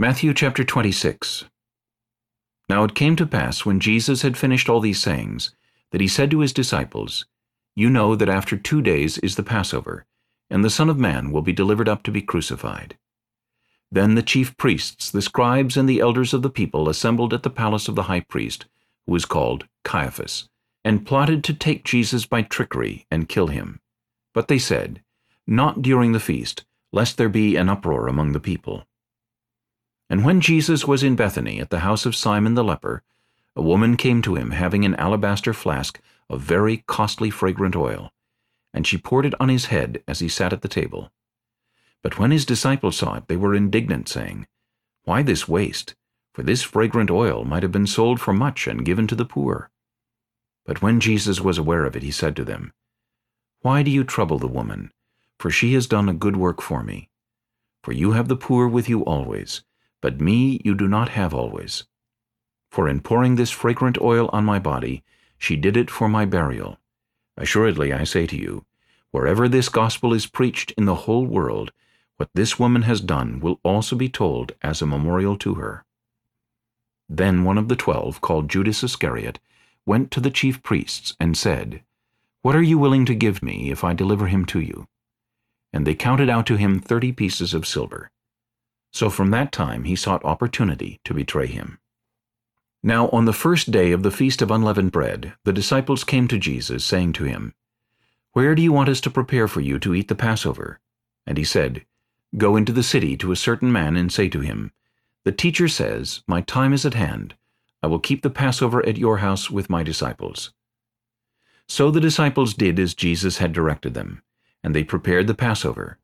Matthew chapter 26 Now it came to pass, when Jesus had finished all these sayings, that he said to his disciples, You know that after two days is the Passover, and the Son of Man will be delivered up to be crucified. Then the chief priests, the scribes, and the elders of the people assembled at the palace of the high priest, who was called Caiaphas, and plotted to take Jesus by trickery and kill him. But they said, Not during the feast, lest there be an uproar among the people. And when Jesus was in Bethany at the house of Simon the leper, a woman came to him having an alabaster flask of very costly fragrant oil, and she poured it on his head as he sat at the table. But when his disciples saw it, they were indignant, saying, Why this waste? For this fragrant oil might have been sold for much and given to the poor. But when Jesus was aware of it, he said to them, Why do you trouble the woman? For she has done a good work for me. For you have the poor with you always, but me you do not have always. For in pouring this fragrant oil on my body, she did it for my burial. Assuredly I say to you, wherever this gospel is preached in the whole world, what this woman has done will also be told as a memorial to her. Then one of the twelve, called Judas Iscariot, went to the chief priests and said, What are you willing to give me if I deliver him to you? And they counted out to him thirty pieces of silver. So from that time he sought opportunity to betray him. Now on the first day of the feast of unleavened bread, the disciples came to Jesus, saying to him, Where do you want us to prepare for you to eat the Passover? And he said, Go into the city to a certain man and say to him, The teacher says, My time is at hand. I will keep the Passover at your house with my disciples. So the disciples did as Jesus had directed them, and they prepared the Passover.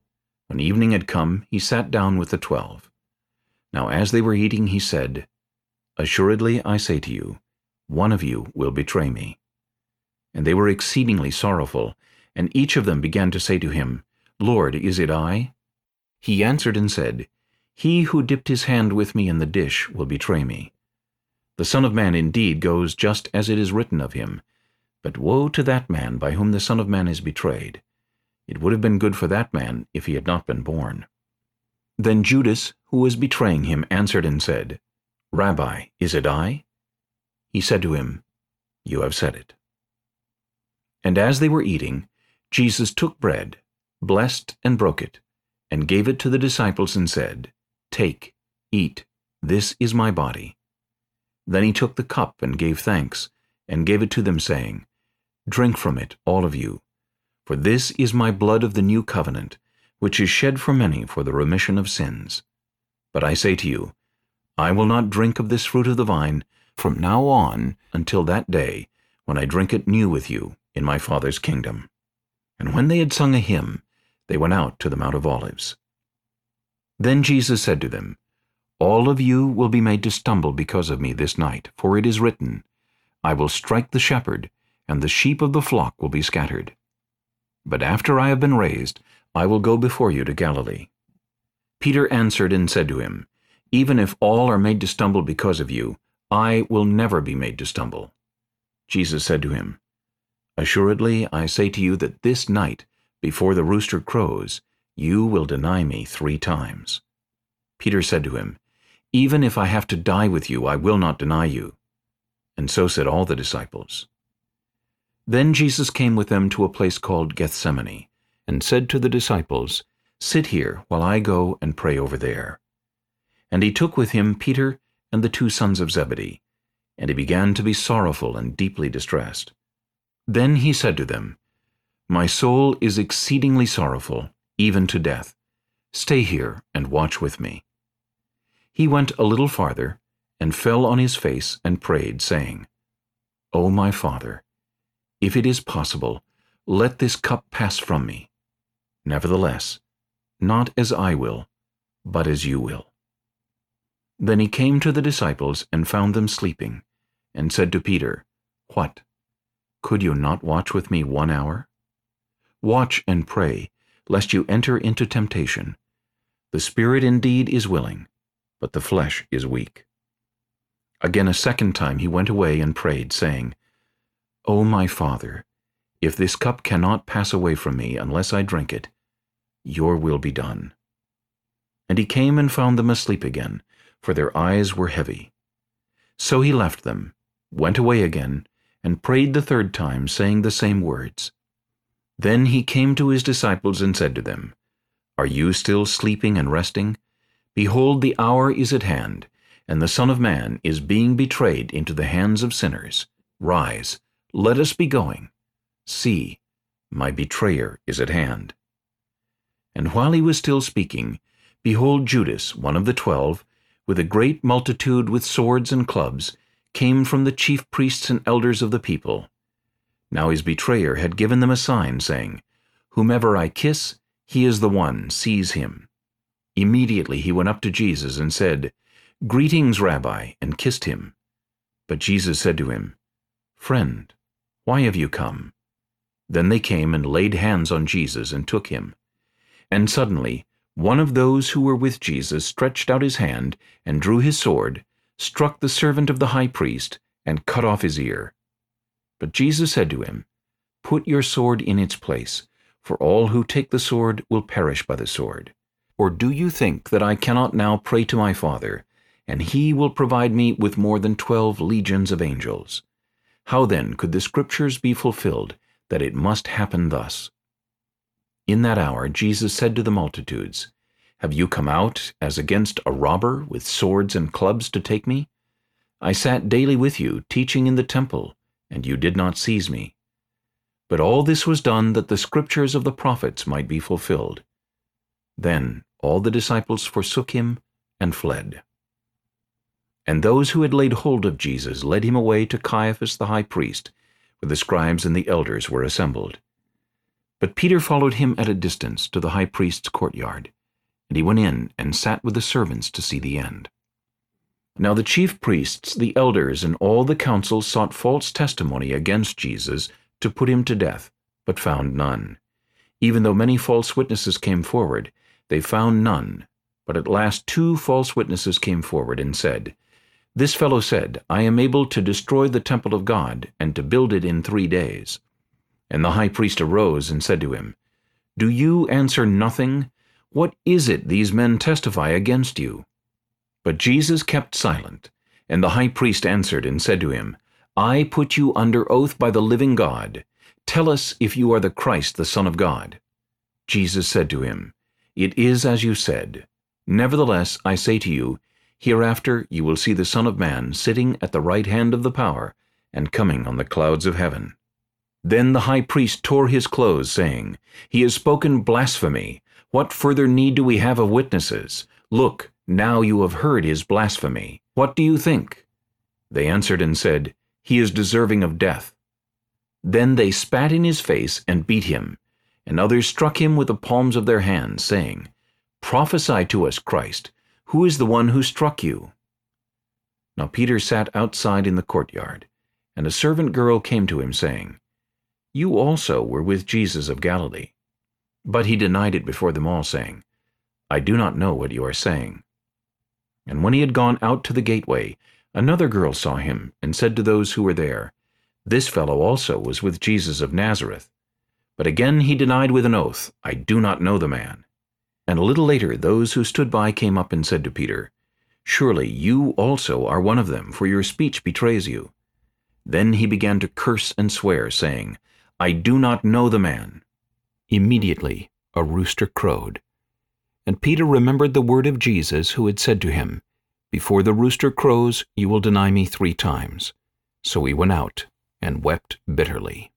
When evening had come, he sat down with the twelve. Now as they were eating, he said, Assuredly I say to you, one of you will betray me. And they were exceedingly sorrowful, and each of them began to say to him, Lord, is it I? He answered and said, He who dipped his hand with me in the dish will betray me. The Son of Man indeed goes just as it is written of him, but woe to that man by whom the Son of Man is betrayed. It would have been good for that man if he had not been born. Then Judas, who was betraying him, answered and said, Rabbi, is it I? He said to him, You have said it. And as they were eating, Jesus took bread, blessed and broke it, and gave it to the disciples and said, Take, eat, this is my body. Then he took the cup and gave thanks, and gave it to them, saying, Drink from it, all of you, for this is my blood of the new covenant, which is shed for many for the remission of sins. But I say to you, I will not drink of this fruit of the vine from now on until that day when I drink it new with you in my Father's kingdom. And when they had sung a hymn, they went out to the Mount of Olives. Then Jesus said to them, All of you will be made to stumble because of me this night, for it is written, I will strike the shepherd, and the sheep of the flock will be scattered. But after I have been raised, I will go before you to Galilee. Peter answered and said to him, Even if all are made to stumble because of you, I will never be made to stumble. Jesus said to him, Assuredly I say to you that this night, before the rooster crows, you will deny me three times. Peter said to him, Even if I have to die with you, I will not deny you. And so said all the disciples. Then Jesus came with them to a place called Gethsemane, and said to the disciples, Sit here while I go and pray over there. And he took with him Peter and the two sons of Zebedee, and he began to be sorrowful and deeply distressed. Then he said to them, My soul is exceedingly sorrowful, even to death. Stay here and watch with me. He went a little farther, and fell on his face and prayed, saying, O my Father, if it is possible, let this cup pass from me. Nevertheless, not as I will, but as you will. Then he came to the disciples and found them sleeping, and said to Peter, What? Could you not watch with me one hour? Watch and pray, lest you enter into temptation. The spirit indeed is willing, but the flesh is weak. Again a second time he went away and prayed, saying, O my Father, if this cup cannot pass away from me unless I drink it, your will be done. And he came and found them asleep again, for their eyes were heavy. So he left them, went away again, and prayed the third time, saying the same words. Then he came to his disciples and said to them, Are you still sleeping and resting? Behold, the hour is at hand, and the Son of Man is being betrayed into the hands of sinners. Rise, let us be going. See, my betrayer is at hand. And while he was still speaking, behold Judas, one of the twelve, with a great multitude with swords and clubs, came from the chief priests and elders of the people. Now his betrayer had given them a sign, saying, Whomever I kiss, he is the one, seize him. Immediately he went up to Jesus and said, Greetings, Rabbi, and kissed him. But Jesus said to him, Friend, why have you come? Then they came and laid hands on Jesus and took him. And suddenly one of those who were with Jesus stretched out his hand and drew his sword, struck the servant of the high priest, and cut off his ear. But Jesus said to him, Put your sword in its place, for all who take the sword will perish by the sword. Or do you think that I cannot now pray to my Father, and he will provide me with more than twelve legions of angels? How then could the Scriptures be fulfilled, that it must happen thus? In that hour Jesus said to the multitudes, Have you come out as against a robber with swords and clubs to take me? I sat daily with you, teaching in the temple, and you did not seize me. But all this was done that the scriptures of the prophets might be fulfilled. Then all the disciples forsook him and fled. And those who had laid hold of Jesus led him away to Caiaphas the high priest, where the scribes and the elders were assembled. But Peter followed him at a distance to the high priest's courtyard, and he went in and sat with the servants to see the end. Now the chief priests, the elders, and all the council sought false testimony against Jesus to put him to death, but found none. Even though many false witnesses came forward, they found none. But at last two false witnesses came forward and said, This fellow said, I am able to destroy the temple of God, and to build it in three days. And the high priest arose and said to him, Do you answer nothing? What is it these men testify against you? But Jesus kept silent, and the high priest answered and said to him, I put you under oath by the living God. Tell us if you are the Christ, the Son of God. Jesus said to him, It is as you said. Nevertheless, I say to you, Hereafter you will see the Son of Man sitting at the right hand of the power, and coming on the clouds of heaven. Then the high priest tore his clothes, saying, He has spoken blasphemy. What further need do we have of witnesses? Look, now you have heard his blasphemy. What do you think? They answered and said, He is deserving of death. Then they spat in his face and beat him, and others struck him with the palms of their hands, saying, Prophesy to us, Christ, who is the one who struck you? Now Peter sat outside in the courtyard, and a servant girl came to him, saying, You also were with Jesus of Galilee. But he denied it before them all, saying, I do not know what you are saying. And when he had gone out to the gateway, another girl saw him, and said to those who were there, This fellow also was with Jesus of Nazareth. But again he denied with an oath, I do not know the man. And a little later those who stood by came up and said to Peter, Surely you also are one of them, for your speech betrays you. Then he began to curse and swear, saying, I do not know the man. Immediately a rooster crowed. And Peter remembered the word of Jesus who had said to him, Before the rooster crows, you will deny me three times. So he went out and wept bitterly.